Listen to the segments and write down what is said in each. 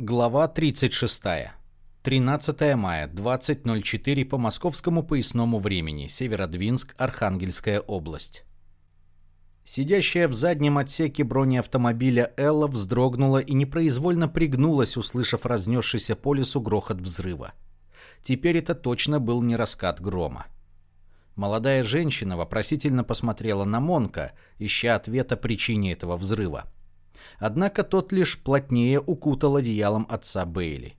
Глава 36. 13 мая, 20.04 по московскому поясному времени. Северодвинск, Архангельская область. Сидящая в заднем отсеке бронеавтомобиля Элла вздрогнула и непроизвольно пригнулась, услышав разнесшийся по лесу грохот взрыва. Теперь это точно был не раскат грома. Молодая женщина вопросительно посмотрела на Монка, ища ответа причине этого взрыва. Однако тот лишь плотнее укутал одеялом отца Бейли.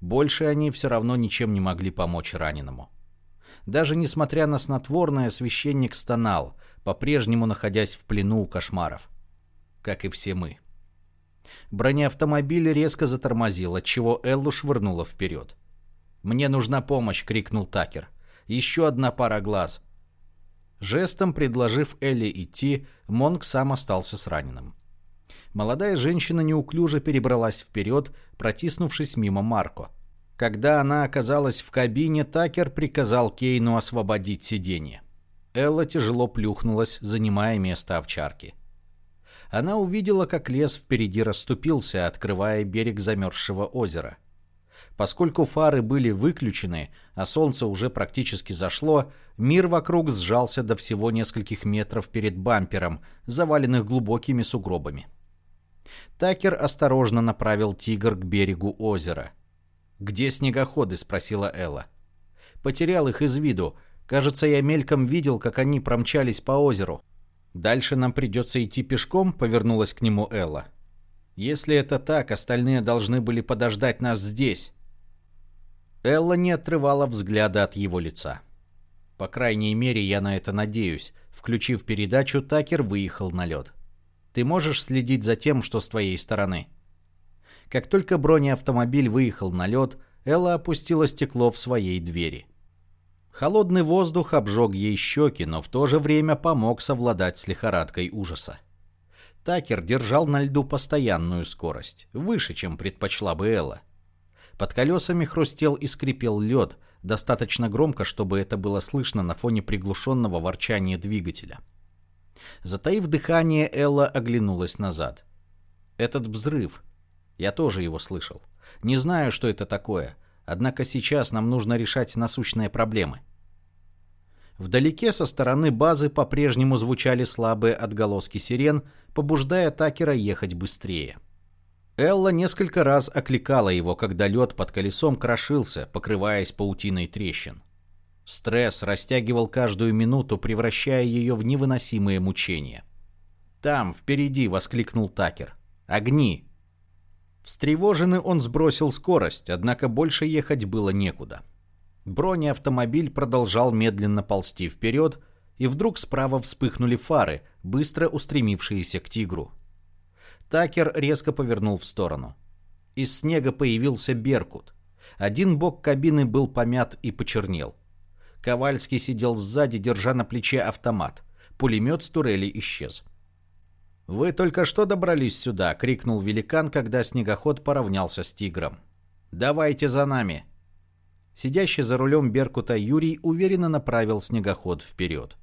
Больше они все равно ничем не могли помочь раненому. Даже несмотря на снотворное, священник стонал, по-прежнему находясь в плену у кошмаров. Как и все мы. Бронеавтомобиль резко затормозил, отчего Эллу швырнуло вперед. «Мне нужна помощь!» — крикнул Такер. «Еще одна пара глаз!» Жестом предложив Элли идти, Монк сам остался с раненым. Молодая женщина неуклюже перебралась вперед, протиснувшись мимо Марко. Когда она оказалась в кабине, Такер приказал Кейну освободить сиденье. Элла тяжело плюхнулась, занимая место овчарки. Она увидела, как лес впереди расступился, открывая берег замерзшего озера. Поскольку фары были выключены, а солнце уже практически зашло, мир вокруг сжался до всего нескольких метров перед бампером, заваленных глубокими сугробами. Такер осторожно направил «Тигр» к берегу озера. «Где снегоходы?» — спросила Элла. «Потерял их из виду. Кажется, я мельком видел, как они промчались по озеру. Дальше нам придется идти пешком», — повернулась к нему Элла. «Если это так, остальные должны были подождать нас здесь». Элла не отрывала взгляда от его лица. По крайней мере, я на это надеюсь. Включив передачу, Такер выехал на лед. Ты можешь следить за тем, что с твоей стороны. Как только бронеавтомобиль выехал на лед, Элла опустила стекло в своей двери. Холодный воздух обжег ей щеки, но в то же время помог совладать с лихорадкой ужаса. Такер держал на льду постоянную скорость, выше, чем предпочла бы Элла. Под колесами хрустел и скрипел лед, достаточно громко, чтобы это было слышно на фоне приглушенного ворчания двигателя. Затаив дыхание, Элла оглянулась назад. Этот взрыв. Я тоже его слышал. Не знаю, что это такое, однако сейчас нам нужно решать насущные проблемы. Вдалеке со стороны базы по-прежнему звучали слабые отголоски сирен, побуждая Такера ехать быстрее. Элла несколько раз окликала его, когда лед под колесом крошился, покрываясь паутиной трещин. Стресс растягивал каждую минуту, превращая ее в невыносимые мучения. «Там, впереди!» — воскликнул Такер. «Огни!» Встревоженный он сбросил скорость, однако больше ехать было некуда. Бронеавтомобиль продолжал медленно ползти вперед, и вдруг справа вспыхнули фары, быстро устремившиеся к тигру. Такер резко повернул в сторону. Из снега появился Беркут. Один бок кабины был помят и почернел. Ковальский сидел сзади, держа на плече автомат. Пулемет с турели исчез. «Вы только что добрались сюда!» — крикнул великан, когда снегоход поравнялся с тигром. «Давайте за нами!» Сидящий за рулем Беркута Юрий уверенно направил снегоход вперед.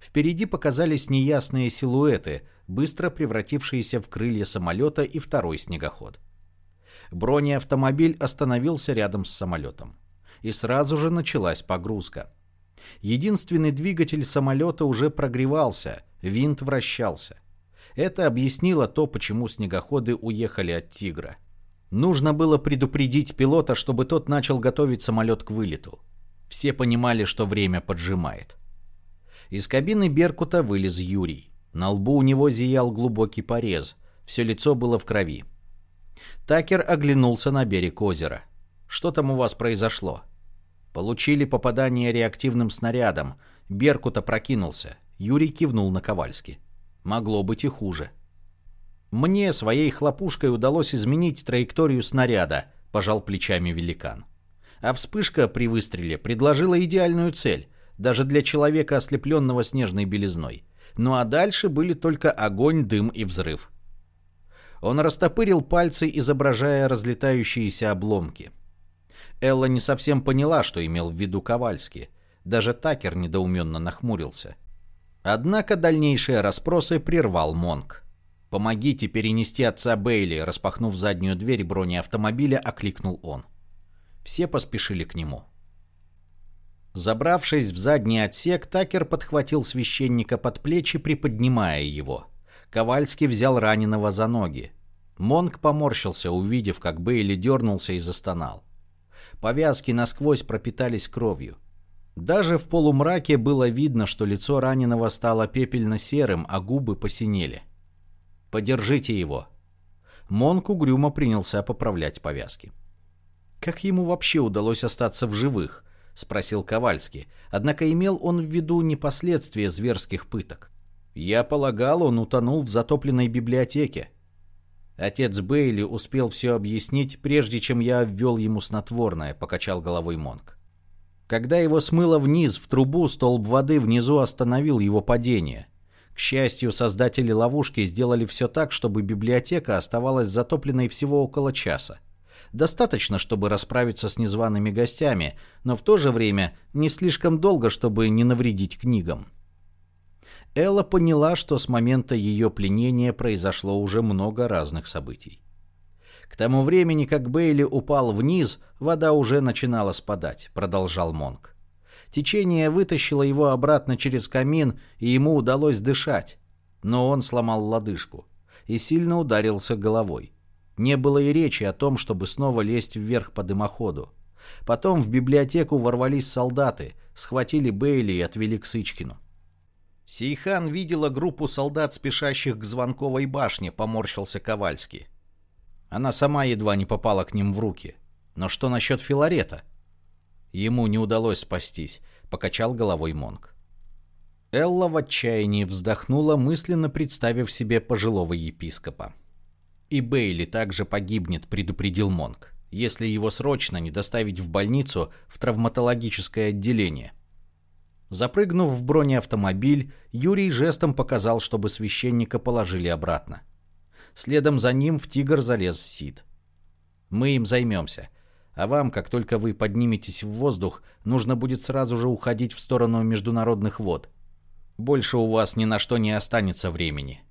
Впереди показались неясные силуэты, быстро превратившиеся в крылья самолета и второй снегоход. Бронеавтомобиль остановился рядом с самолетом и сразу же началась погрузка. Единственный двигатель самолета уже прогревался, винт вращался. Это объяснило то, почему снегоходы уехали от «Тигра». Нужно было предупредить пилота, чтобы тот начал готовить самолет к вылету. Все понимали, что время поджимает. Из кабины «Беркута» вылез Юрий. На лбу у него зиял глубокий порез. Все лицо было в крови. Такер оглянулся на берег озера. «Что там у вас произошло?» Получили попадание реактивным снарядом. Беркут опрокинулся. Юрий кивнул на Ковальски. Могло быть и хуже. Мне своей хлопушкой удалось изменить траекторию снаряда, пожал плечами великан. А вспышка при выстреле предложила идеальную цель, даже для человека, ослепленного снежной белизной. Ну а дальше были только огонь, дым и взрыв. Он растопырил пальцы, изображая разлетающиеся обломки. Элла не совсем поняла, что имел в виду Ковальский. Даже Такер недоуменно нахмурился. Однако дальнейшие расспросы прервал Монк. «Помогите перенести отца Бейли», распахнув заднюю дверь бронеавтомобиля, окликнул он. Все поспешили к нему. Забравшись в задний отсек, Такер подхватил священника под плечи, приподнимая его. Ковальский взял раненого за ноги. Монк поморщился, увидев, как Бейли дернулся и застонал. Повязки насквозь пропитались кровью. Даже в полумраке было видно, что лицо раненого стало пепельно-серым, а губы посинели. «Подержите его». Монк угрюмо принялся поправлять повязки. Как ему вообще удалось остаться в живых? — спросил Ковальский. Однако имел он в виду не последствия зверских пыток. «Я полагал, он утонул в затопленной библиотеке». Отец Бейли успел все объяснить, прежде чем я ввел ему снотворное, покачал головой Монк. Когда его смыло вниз в трубу, столб воды внизу остановил его падение. К счастью, создатели ловушки сделали все так, чтобы библиотека оставалась затопленной всего около часа. Достаточно, чтобы расправиться с незваными гостями, но в то же время не слишком долго, чтобы не навредить книгам. Элла поняла, что с момента ее пленения произошло уже много разных событий. К тому времени, как Бейли упал вниз, вода уже начинала спадать, продолжал Монк. Течение вытащило его обратно через камин, и ему удалось дышать. Но он сломал лодыжку и сильно ударился головой. Не было и речи о том, чтобы снова лезть вверх по дымоходу. Потом в библиотеку ворвались солдаты, схватили Бейли и отвели к Сычкину. Сейхан видела группу солдат, спешащих к звонковой башне, поморщился Ковальский. Она сама едва не попала к ним в руки. Но что насчет Филарета? Ему не удалось спастись, покачал головой Монг. Элла в отчаянии вздохнула, мысленно представив себе пожилого епископа. И Бейли также погибнет, предупредил Монк, если его срочно не доставить в больницу в травматологическое отделение. Запрыгнув в бронеавтомобиль, Юрий жестом показал, чтобы священника положили обратно. Следом за ним в «Тигр» залез Сид. «Мы им займемся. А вам, как только вы подниметесь в воздух, нужно будет сразу же уходить в сторону международных вод. Больше у вас ни на что не останется времени».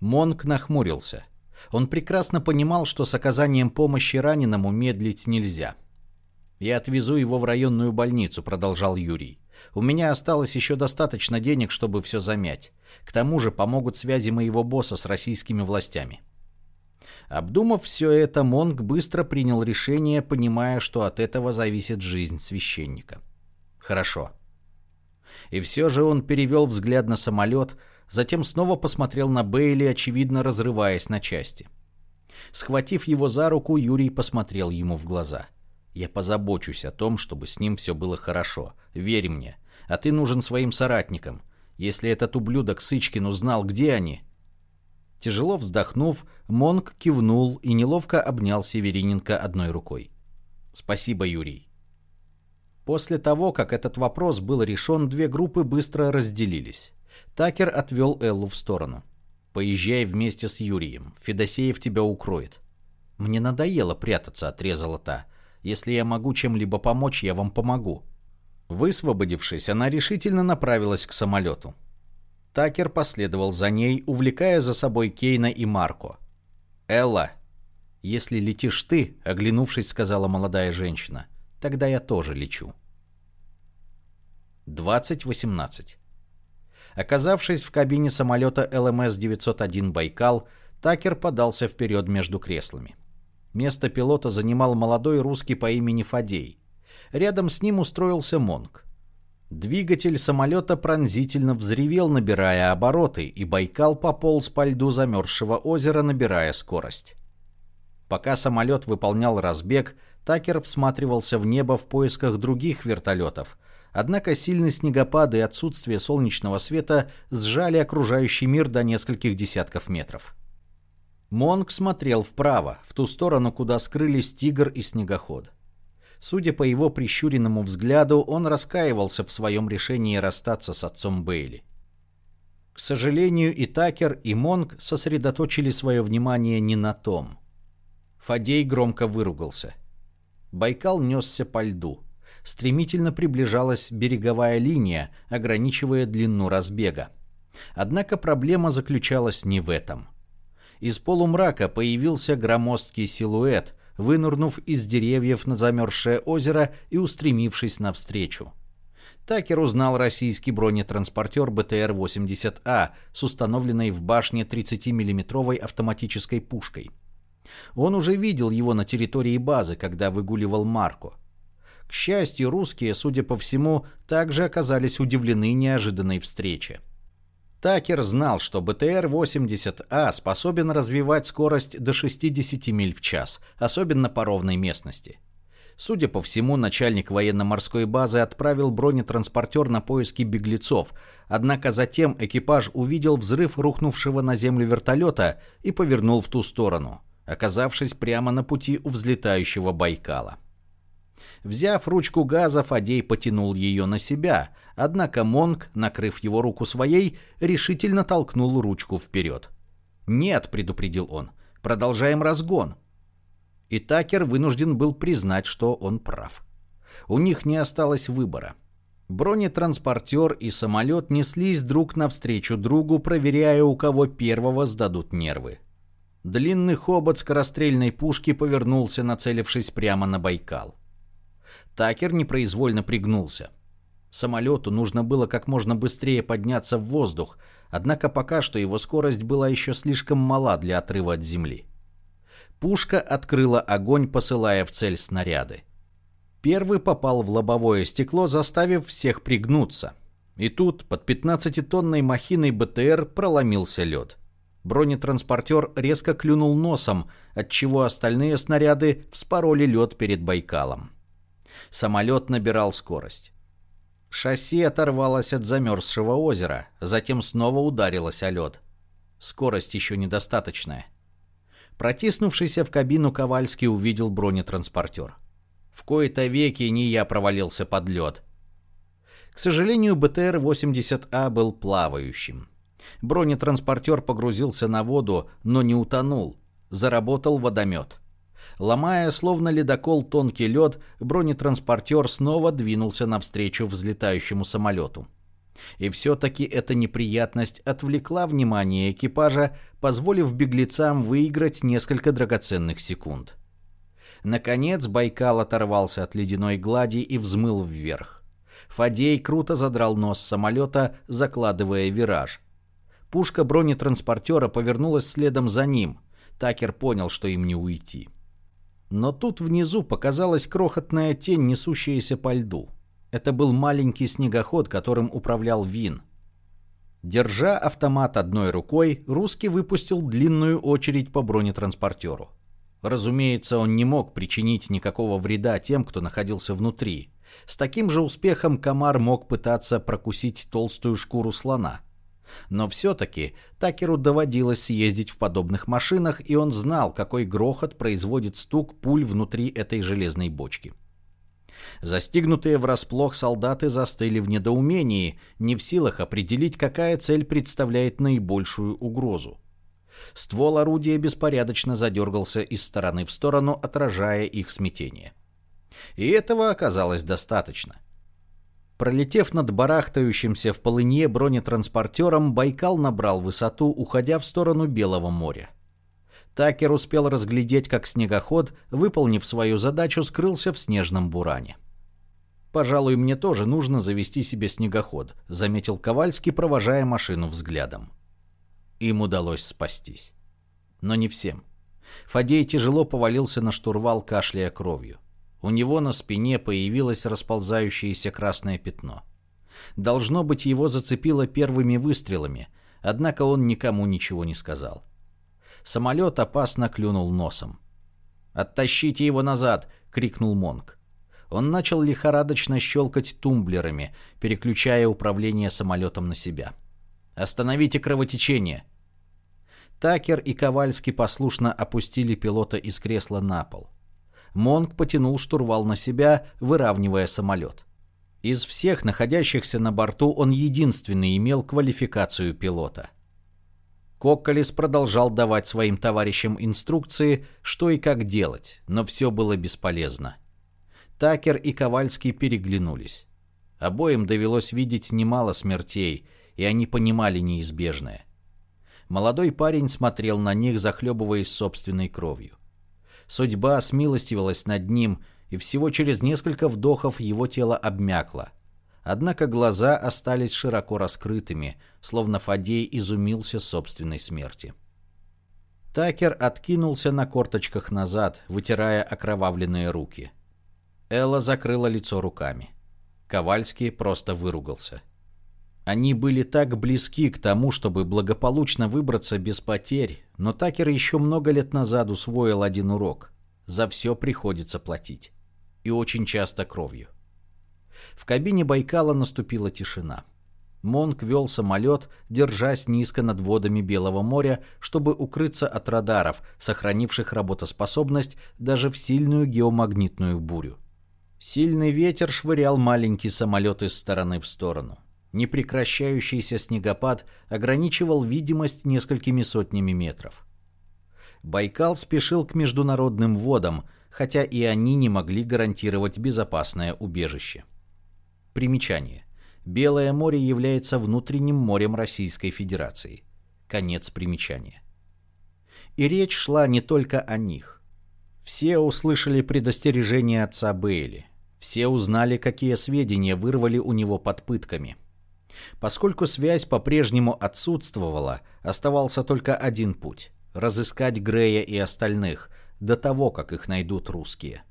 Монк нахмурился. Он прекрасно понимал, что с оказанием помощи раненому медлить нельзя. «Я отвезу его в районную больницу», — продолжал Юрий. «У меня осталось еще достаточно денег, чтобы все замять. К тому же помогут связи моего босса с российскими властями». Обдумав все это, Монг быстро принял решение, понимая, что от этого зависит жизнь священника. «Хорошо». И все же он перевел взгляд на самолет, затем снова посмотрел на Бейли, очевидно разрываясь на части. Схватив его за руку, Юрий посмотрел ему в глаза. «Я позабочусь о том, чтобы с ним все было хорошо. Верь мне. А ты нужен своим соратникам. Если этот ублюдок Сычкин узнал, где они...» Тяжело вздохнув, Монг кивнул и неловко обнял Севериненко одной рукой. «Спасибо, Юрий». После того, как этот вопрос был решен, две группы быстро разделились. Такер отвел Эллу в сторону. «Поезжай вместе с Юрием. Федосеев тебя укроет». «Мне надоело прятаться», — отрезала та. «Если я могу чем-либо помочь, я вам помогу». Высвободившись, она решительно направилась к самолету. Такер последовал за ней, увлекая за собой Кейна и Марко. «Элла, если летишь ты», — оглянувшись, сказала молодая женщина, — «тогда я тоже лечу». 2018 Оказавшись в кабине самолета ЛМС-901 «Байкал», Такер подался вперед между креслами. Место пилота занимал молодой русский по имени Фадей. Рядом с ним устроился Монг. Двигатель самолета пронзительно взревел, набирая обороты, и Байкал пополз по льду замерзшего озера, набирая скорость. Пока самолет выполнял разбег, Такер всматривался в небо в поисках других вертолетов, Однако сильный снегопад и отсутствие солнечного света сжали окружающий мир до нескольких десятков метров. Монг смотрел вправо, в ту сторону, куда скрылись тигр и снегоход. Судя по его прищуренному взгляду, он раскаивался в своем решении расстаться с отцом Бейли. К сожалению, и Такер, и Монг сосредоточили свое внимание не на том. Фадей громко выругался. Байкал несся по льду стремительно приближалась береговая линия, ограничивая длину разбега. Однако проблема заключалась не в этом. Из полумрака появился громоздкий силуэт, вынурнув из деревьев на замерзшее озеро и устремившись навстречу. Такер узнал российский бронетранспортер БТР-80А с установленной в башне 30 миллиметровой автоматической пушкой. Он уже видел его на территории базы, когда выгуливал Марко. К счастью, русские, судя по всему, также оказались удивлены неожиданной встрече. Такер знал, что БТР-80А способен развивать скорость до 60 миль в час, особенно по ровной местности. Судя по всему, начальник военно-морской базы отправил бронетранспортер на поиски беглецов, однако затем экипаж увидел взрыв рухнувшего на землю вертолета и повернул в ту сторону, оказавшись прямо на пути у взлетающего Байкала. Взяв ручку газа, Фадей потянул ее на себя, однако Монг, накрыв его руку своей, решительно толкнул ручку вперед. «Нет», — предупредил он, — «продолжаем разгон». И Такер вынужден был признать, что он прав. У них не осталось выбора. Бронетранспортер и самолет неслись друг навстречу другу, проверяя, у кого первого сдадут нервы. Длинный хобот скорострельной пушки повернулся, нацелившись прямо на Байкал. Такер непроизвольно пригнулся. Самолету нужно было как можно быстрее подняться в воздух, однако пока что его скорость была еще слишком мала для отрыва от земли. Пушка открыла огонь, посылая в цель снаряды. Первый попал в лобовое стекло, заставив всех пригнуться. И тут под 15-тонной махиной БТР проломился лед. Бронетранспортер резко клюнул носом, отчего остальные снаряды вспороли лед перед Байкалом. Самолет набирал скорость. Шасси оторвалось от замерзшего озера, затем снова ударилось о лед. Скорость еще недостаточная. Протиснувшийся в кабину Ковальский увидел бронетранспортер. В кои-то веки не я провалился под лед. К сожалению, БТР-80А был плавающим. Бронетранспортер погрузился на воду, но не утонул. Заработал водомет. Ломая, словно ледокол, тонкий лед, бронетранспортер снова двинулся навстречу взлетающему самолету. И все-таки эта неприятность отвлекла внимание экипажа, позволив беглецам выиграть несколько драгоценных секунд. Наконец Байкал оторвался от ледяной глади и взмыл вверх. Фадей круто задрал нос самолета, закладывая вираж. Пушка бронетранспортера повернулась следом за ним. Такер понял, что им не уйти. Но тут внизу показалась крохотная тень, несущаяся по льду. Это был маленький снегоход, которым управлял Вин. Держа автомат одной рукой, русский выпустил длинную очередь по бронетранспортеру. Разумеется, он не мог причинить никакого вреда тем, кто находился внутри. С таким же успехом комар мог пытаться прокусить толстую шкуру слона – но все-таки Такеру доводилось съездить в подобных машинах, и он знал, какой грохот производит стук пуль внутри этой железной бочки. Застигнутые врасплох солдаты застыли в недоумении, не в силах определить, какая цель представляет наибольшую угрозу. Ствол орудия беспорядочно задергался из стороны в сторону, отражая их смятение. И этого оказалось достаточно. Пролетев над барахтающимся в полынье бронетранспортером, Байкал набрал высоту, уходя в сторону Белого моря. Такер успел разглядеть, как снегоход, выполнив свою задачу, скрылся в снежном буране. «Пожалуй, мне тоже нужно завести себе снегоход», — заметил Ковальский, провожая машину взглядом. Им удалось спастись. Но не всем. Фадей тяжело повалился на штурвал, кашляя кровью. У него на спине появилось расползающееся красное пятно. Должно быть, его зацепило первыми выстрелами, однако он никому ничего не сказал. Самолет опасно клюнул носом. «Оттащите его назад!» — крикнул Монг. Он начал лихорадочно щелкать тумблерами, переключая управление самолетом на себя. «Остановите кровотечение!» Такер и Ковальский послушно опустили пилота из кресла на пол. Монг потянул штурвал на себя, выравнивая самолет. Из всех находящихся на борту он единственный имел квалификацию пилота. Кокколес продолжал давать своим товарищам инструкции, что и как делать, но все было бесполезно. Такер и Ковальский переглянулись. Обоим довелось видеть немало смертей, и они понимали неизбежное. Молодой парень смотрел на них, захлебываясь собственной кровью. Судьба смилостивилась над ним, и всего через несколько вдохов его тело обмякло. Однако глаза остались широко раскрытыми, словно Фадей изумился собственной смерти. Такер откинулся на корточках назад, вытирая окровавленные руки. Элла закрыла лицо руками. Ковальский просто выругался. Они были так близки к тому, чтобы благополучно выбраться без потерь, но Такер еще много лет назад усвоил один урок. За все приходится платить. И очень часто кровью. В кабине Байкала наступила тишина. Монк вел самолет, держась низко над водами Белого моря, чтобы укрыться от радаров, сохранивших работоспособность даже в сильную геомагнитную бурю. Сильный ветер швырял маленький самолет из стороны в сторону. Непрекращающийся снегопад ограничивал видимость несколькими сотнями метров. Байкал спешил к международным водам, хотя и они не могли гарантировать безопасное убежище. Примечание. Белое море является внутренним морем Российской Федерации. Конец примечания. И речь шла не только о них. Все услышали предостережение отца Бейли. Все узнали, какие сведения вырвали у него под пытками – Поскольку связь по-прежнему отсутствовала, оставался только один путь – разыскать Грея и остальных, до того, как их найдут русские.